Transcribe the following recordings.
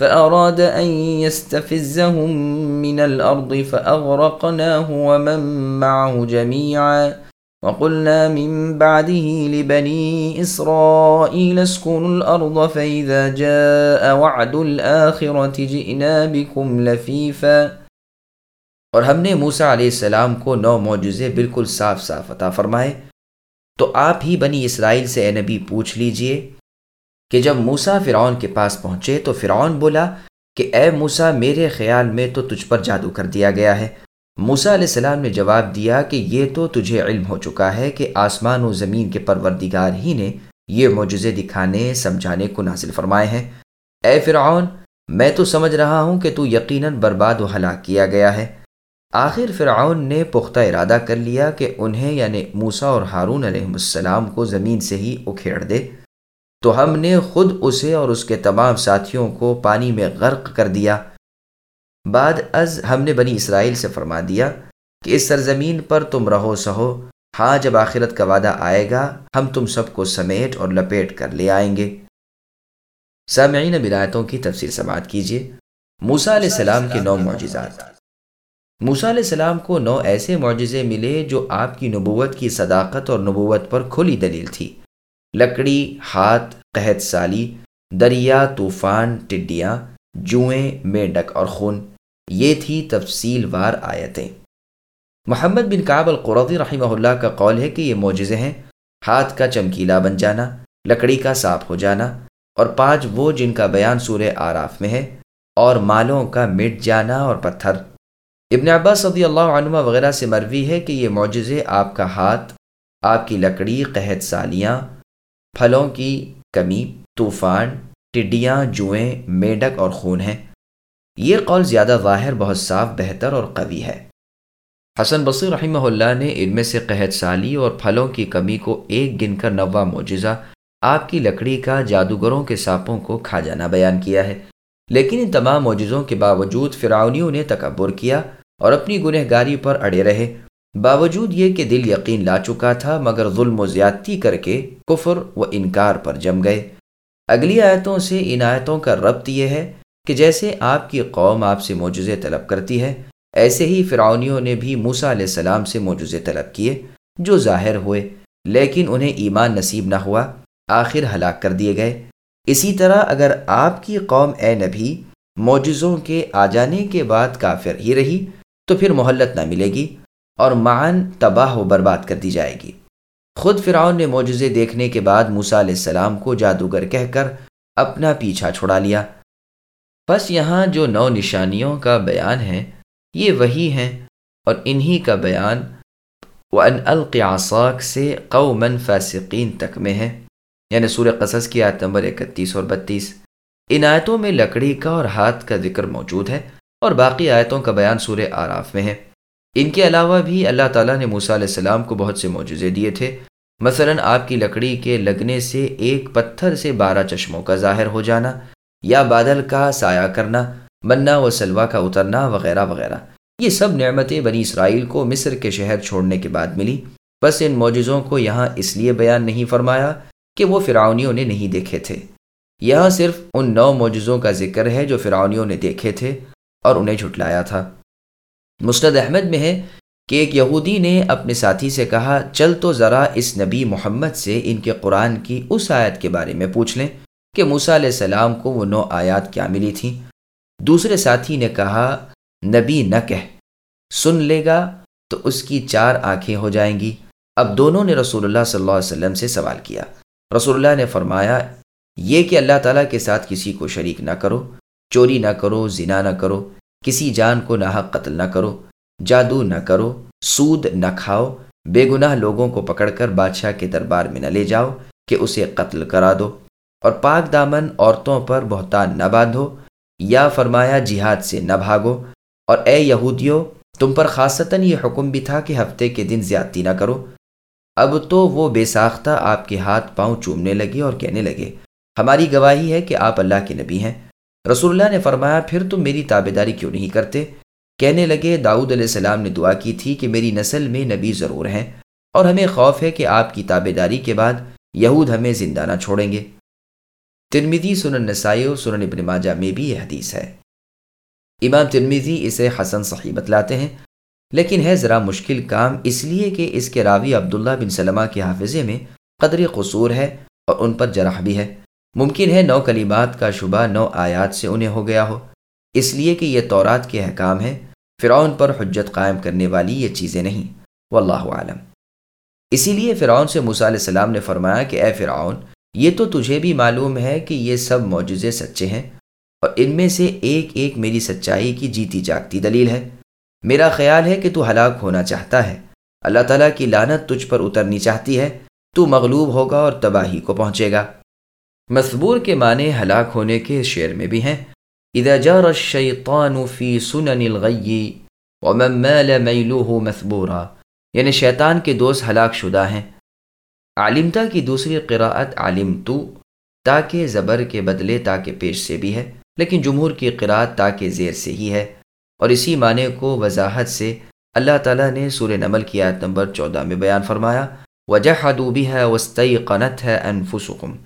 فأراد أن يستفزهم من الأرض فأغرقناه ومن معه جميعا. وقلنا من بعده لبني إسرائيل اسكنوا الأرض فإذا جاء وعد الآخرة جئنا بكم لفيفا. اور ہم نے موسیٰ علیہ السلام کو نو موجزے بالکل صاف صاف عطا فرمائے. تو آپ ہی بنی اسرائیل سے اے نبی پوچھ لیجئے کہ جب موسیٰ فرعون کے پاس پہنچے تو فرعون بولا کہ اے موسیٰ، میرے خیال میں تو تجھ پر جادو کر دیا گیا ہے۔ موسیٰ علیہ السلام نے جواب دیا کہ یہ تو تجھے علم ہو چکا ہے کہ آسمان و زمین کے پروردگار ہی نے یہ معجزے دکھانے، سمجھانے کو نازل فرمائے ہیں۔ اے فرعون، میں تو سمجھ رہا ہوں کہ تو یقیناً برباد و ہلاک کیا گیا ہے۔ آخر فرعون نے پختہ ارادہ کر لیا کہ انہیں یعنی موسیٰ اور ہارون علیہ السلام کو زمین سے ہی اکھیڑ دے۔ تو ہم نے خود اسے اور اس کے تمام ساتھیوں کو پانی میں غرق کر دیا۔ بعد از ہم نے بنی اسرائیل سے فرما دیا کہ اس سرزمین پر تم رہو سہو ہاں جب آخرت کا وعدہ آئے گا، ہم تم سب کو سمیٹ اور لپیٹ کر لے آئیں گے۔ سامعین بلایتوں کی تفصیل سماعت کیجیے۔ موسا علیہ السلام کے نو معجزات۔ موسا علیہ السلام کو نو ایسے معجزے ملے جو آپ کی نبوت کی صداقت اور نبوت پر کھلی دلیل تھی۔ لکڑی، ہاتھ، قحط سالی، دریا، طوفان، ٹڈیاں، جوئیں میڈک اور خون۔ یہ تھی تفصیل وار آیتیں۔ محمد بن کعب القرضی رحمہ اللہ کا قول ہے کہ یہ معجزے ہیں۔ ہاتھ کا چمکیلا بن جانا، لکڑی کا صاف ہو جانا اور پانچ وہ جن کا بیان سورہ آراف میں ہے اور مالوں کا مٹ جانا اور پتھر۔ ابن عباس صدی اللہ عنہ وغیرہ سے مروی ہے کہ یہ معجزے آپ کا ہاتھ، آپ کی لکڑی، قحط سالیاں پھلوں کی کمی، طوفان، ٹڈیاں، جوئیں، میڈک اور خون ہیں۔ یہ قول زیادہ ظاہر بہت صاف، بہتر اور قوی ہے۔ حسن بصیر رحمہ اللہ نے ان میں سے قحط سالی اور پھلوں کی کمی کو ایک گن کر نوا معجزہ، آپ کی لکڑی کا جادوگروں کے سانپوں کو کھا جانا بیان کیا ہے۔ لیکن ان تمام معجزوں کے باوجود فرعونیوں نے تکبر کیا اور اپنی گنہ گاری پر اڑے رہے۔ باوجود یہ کہ دل یقین لا چکا تھا، مگر ظلم و زیادتی کر کے کفر و انکار پر جم گئے۔ اگلی آیتوں سے ان آیتوں کا ربط یہ ہے کہ جیسے آپ کی قوم آپ سے معجزے طلب کرتی ہے، ایسے ہی فرعونیوں نے بھی موسا علیہ السلام سے معجزے طلب کیے، جو ظاہر ہوئے، لیکن انہیں ایمان نصیب نہ ہوا، آخر ہلاک کر دیے گئے۔ اسی طرح اگر آپ کی قوم اے نبی، معجزوں کے آ جانے کے بعد کافر ہی رہی، تو پھر مہلت نہ ملے گی۔ اور معن تباہ و برباد کر دی جائے گی۔ خود فرعون نے معجزے دیکھنے کے بعد موسا علیہ السلام کو جادوگر کہہ کر اپنا پیچھا چھڑا لیا۔ بس یہاں جو نو نشانیوں کا بیان ہے، یہ وہی ہیں اور انہی کا بیان ان القیاساک سے قومن فاسقین تک میں ہے۔ یعنی سورہ قصص کی آیت نمبر اکتیس اور بتیس۔ ان آیتوں میں لکڑی کا اور ہاتھ کا ذکر موجود ہے اور باقی آیتوں کا بیان سورہ آراف میں ہے۔ ان کے علاوہ بھی اللہ تعالیٰ نے موسیٰ علیہ السلام کو بہت سے معجزے دیے تھے۔ مثلا آپ کی لکڑی کے لگنے سے ایک پتھر سے بارہ چشموں کا ظاہر ہو جانا یا بادل کا سایہ کرنا منا و سلوا کا اترنا وغیرہ وغیرہ۔ یہ سب نعمتیں بنی اسرائیل کو مصر کے شہر چھوڑنے کے بعد ملی۔ بس ان معجزوں کو یہاں اس لیے بیان نہیں فرمایا کہ وہ فرعونیوں نے نہیں دیکھے تھے۔ یہاں صرف ان نو معجزوں کا ذکر ہے جو فرعونیوں نے دیکھے تھے اور انہیں جھٹلایا تھا۔ مستد احمد میں ہے کہ ایک یہودی نے اپنے ساتھی سے کہا، چل تو ذرا اس نبی محمد سے ان کے قرآن کی اس آیت کے بارے میں پوچھ لیں کہ موسیٰ علیہ السلام کو وہ نو آیات کیا ملی تھیں۔ دوسرے ساتھی نے کہا، نبی نہ کہہ، سن لے گا تو اس کی چار آنکھیں ہو جائیں گی۔ اب دونوں نے رسول اللہ صلی اللہ علیہ وسلم سے سوال کیا۔ رسول اللہ نے فرمایا، یہ کہ اللہ تعالیٰ کے ساتھ کسی کو شریک نہ کرو، چوری نہ کرو، زنا نہ کرو کسی جان کو ناحق قتل نہ کرو، جادو نہ کرو، سود نہ کھاؤ بے گناہ لوگوں کو پکڑ کر بادشاہ کے دربار میں نہ لے جاؤ کہ اسے قتل کرا دو۔ اور پاک دامن عورتوں پر بہتان نہ باندھو، یا فرمایا جہاد سے نہ بھاگو۔ اور اے یہودیوں، تم پر خاصتاً یہ حکم بھی تھا کہ ہفتے کے دن زیادتی نہ کرو۔ اب تو وہ بے ساختہ آپ کے ہاتھ پاؤں چومنے لگے اور کہنے لگے، ہماری گواہی ہے کہ آپ اللہ کے نبی ہیں۔ رسول اللہ نے فرمایا، پھر تم میری تابے داری کیوں نہیں کرتے؟ کہنے لگے، داؤد علیہ السلام نے دعا کی تھی کہ میری نسل میں نبی ضرور ہیں اور ہمیں خوف ہے کہ آپ کی تابے داری کے بعد یہود ہمیں زندہ نہ چھوڑیں گے۔ ترمیدی سنن نسائی و سنن ابن ماجہ میں بھی یہ حدیث ہے۔ امام ترمیزی اسے حسن صحیح بتلاتے ہیں، لیکن ہے ذرا مشکل کام اس لیے کہ اس کے راوی عبداللہ بن سلمہ کے حافظے میں قدر قصور ہے اور ان پر جرح بھی ہے۔ ممکن ہے نو کلمات کا شبہ نو آیات سے انہیں ہو گیا ہو۔ اس لیے کہ یہ تورات کے احکام ہیں۔ فرعون پر حجت قائم کرنے والی یہ چیزیں نہیں۔ واللہ عالم اسی لیے فرعون سے موسیٰ علیہ السلام نے فرمایا کہ اے فرعون، یہ تو تجھے بھی معلوم ہے کہ یہ سب معجزے سچے ہیں۔ اور ان میں سے ایک ایک میری سچائی کی جیتی جاگتی دلیل ہے۔ میرا خیال ہے کہ تو ہلاک ہونا چاہتا ہے۔ اللہ تعالیٰ کی لانت تجھ پر اترنی چاہتی ہے۔ تو مغلوب ہوگا اور تباہی کو پہنچے گا۔ مصبور کے معنی ہلاک ہونے کے شعر میں بھی ہیں۔ اذا جار الشیطان فی سنن الغی ومن مال میلوہ مثبورا یعنی شیطان کے دوست ہلاک شدہ ہیں۔ عالمتا کی دوسری قراءت عالم تو تاکہ زبر کے بدلے تاکہ پیش سے بھی ہے، لیکن جمہور کی قرآت تاکہ زیر سے ہی ہے۔ اور اسی معنی کو وضاحت سے اللہ تعالیٰ نے سور نمل کی آیت نمبر چودہ میں بیان فرمایا۔ وجہ حدوبی ہے وسطی قنت ہے انفسکم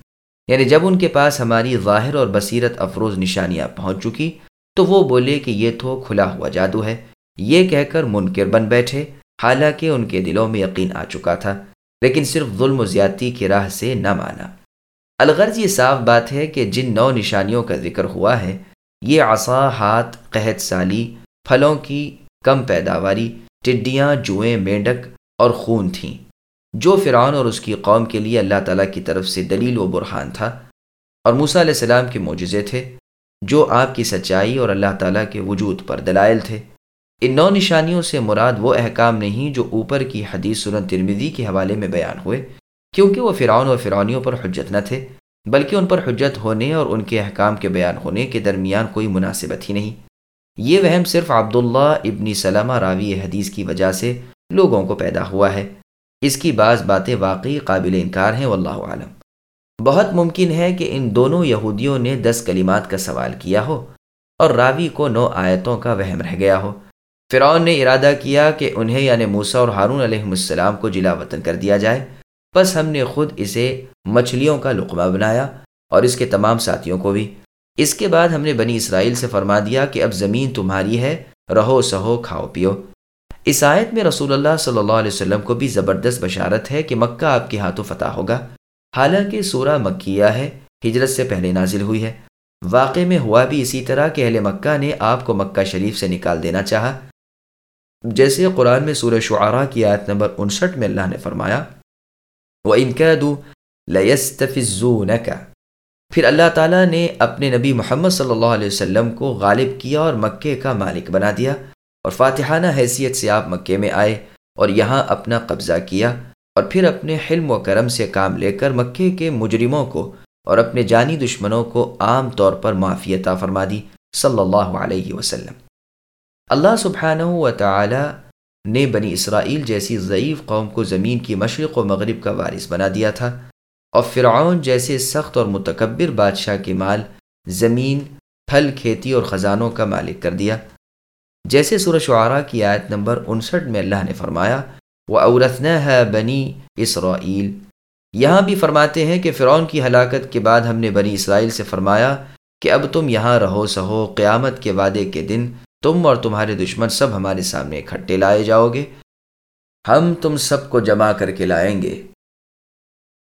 یعنی جب ان کے پاس ہماری ظاہر اور بصیرت افروز نشانیاں پہنچ چکی، تو وہ بولے کہ یہ تو کھلا ہوا جادو ہے۔ یہ کہہ کر منکر بن بیٹھے، حالانکہ ان کے دلوں میں یقین آ چکا تھا، لیکن صرف ظلم و زیادتی کی راہ سے نہ مانا۔ الغرض یہ صاف بات ہے کہ جن نو نشانیوں کا ذکر ہوا ہے، یہ عصا، ہاتھ، قحط سالی، پھلوں کی کم پیداواری، ٹڈیاں، جوئیں، مینڈک اور خون تھیں۔ جو فرعون اور اس کی قوم کے لیے اللہ تعالیٰ کی طرف سے دلیل و برہان تھا، اور موسیٰ علیہ السلام کے معجزے تھے، جو آپ کی سچائی اور اللہ تعالیٰ کے وجود پر دلائل تھے۔ ان نو نشانیوں سے مراد وہ احکام نہیں جو اوپر کی حدیث سنن ترمیدی کے حوالے میں بیان ہوئے، کیونکہ وہ فرعون اور فرعونیوں پر حجت نہ تھے، بلکہ ان پر حجت ہونے اور ان کے احکام کے بیان ہونے کے درمیان کوئی مناسبت ہی نہیں۔ یہ وہم صرف عبداللہ ابن سلمہ راوی حدیث کی وجہ سے لوگوں کو پیدا ہوا ہے۔ اس کی بعض باتیں واقعی قابل انکار ہیں، واللہ عالم بہت ممکن ہے کہ ان دونوں یہودیوں نے دس کلمات کا سوال کیا ہو اور راوی کو نو آیتوں کا وہم رہ گیا ہو۔ فرعون نے ارادہ کیا کہ انہیں یعنی موسیٰ اور ہارون علیہ السلام کو جلا وطن کر دیا جائے۔ بس ہم نے خود اسے مچھلیوں کا لقمہ بنایا اور اس کے تمام ساتھیوں کو بھی۔ اس کے بعد ہم نے بنی اسرائیل سے فرما دیا کہ اب زمین تمہاری ہے، رہو، سہو، کھاؤ، پیو۔ اس آیت میں رسول اللہ صلی اللہ علیہ وسلم کو بھی زبردست بشارت ہے کہ مکہ آپ کے ہاتھوں فتح ہوگا۔ حالانکہ سورہ مکیہ ہے، ہجرت سے پہلے نازل ہوئی ہے۔ واقع میں ہوا بھی اسی طرح کہ اہل مکہ نے آپ کو مکہ شریف سے نکال دینا چاہا۔ جیسے قرآن میں سورہ شعراء کی آیت نمبر انسٹھ میں اللہ نے فرمایا وہ ان کا پھر اللہ تعالیٰ نے اپنے نبی محمد صلی اللہ علیہ وسلم کو غالب کیا اور مکے کا مالک بنا دیا۔ اور فاتحانہ حیثیت سے آپ مکے میں آئے اور یہاں اپنا قبضہ کیا اور پھر اپنے حلم و کرم سے کام لے کر مکے کے مجرموں کو اور اپنے جانی دشمنوں کو عام طور پر معافیتہ فرما دی صلی اللہ علیہ وسلم۔ اللہ سبحانہ و تعالی نے بنی اسرائیل جیسی ضعیف قوم کو زمین کی مشرق و مغرب کا وارث بنا دیا تھا اور فرعون جیسے سخت اور متکبر بادشاہ کے مال، زمین، پھل، کھیتی اور خزانوں کا مالک کر دیا۔ جیسے سورہ شعراء کی آیت نمبر انسٹھ میں اللہ نے فرمایا وہ عورت ہے بنی اسرائیل یہاں بھی فرماتے ہیں کہ فرعون کی ہلاکت کے بعد ہم نے بنی اسرائیل سے فرمایا کہ اب تم یہاں رہو سہو، قیامت کے وعدے کے دن تم اور تمہارے دشمن سب ہمارے سامنے اکٹھے لائے جاؤ گے۔ ہم تم سب کو جمع کر کے لائیں گے۔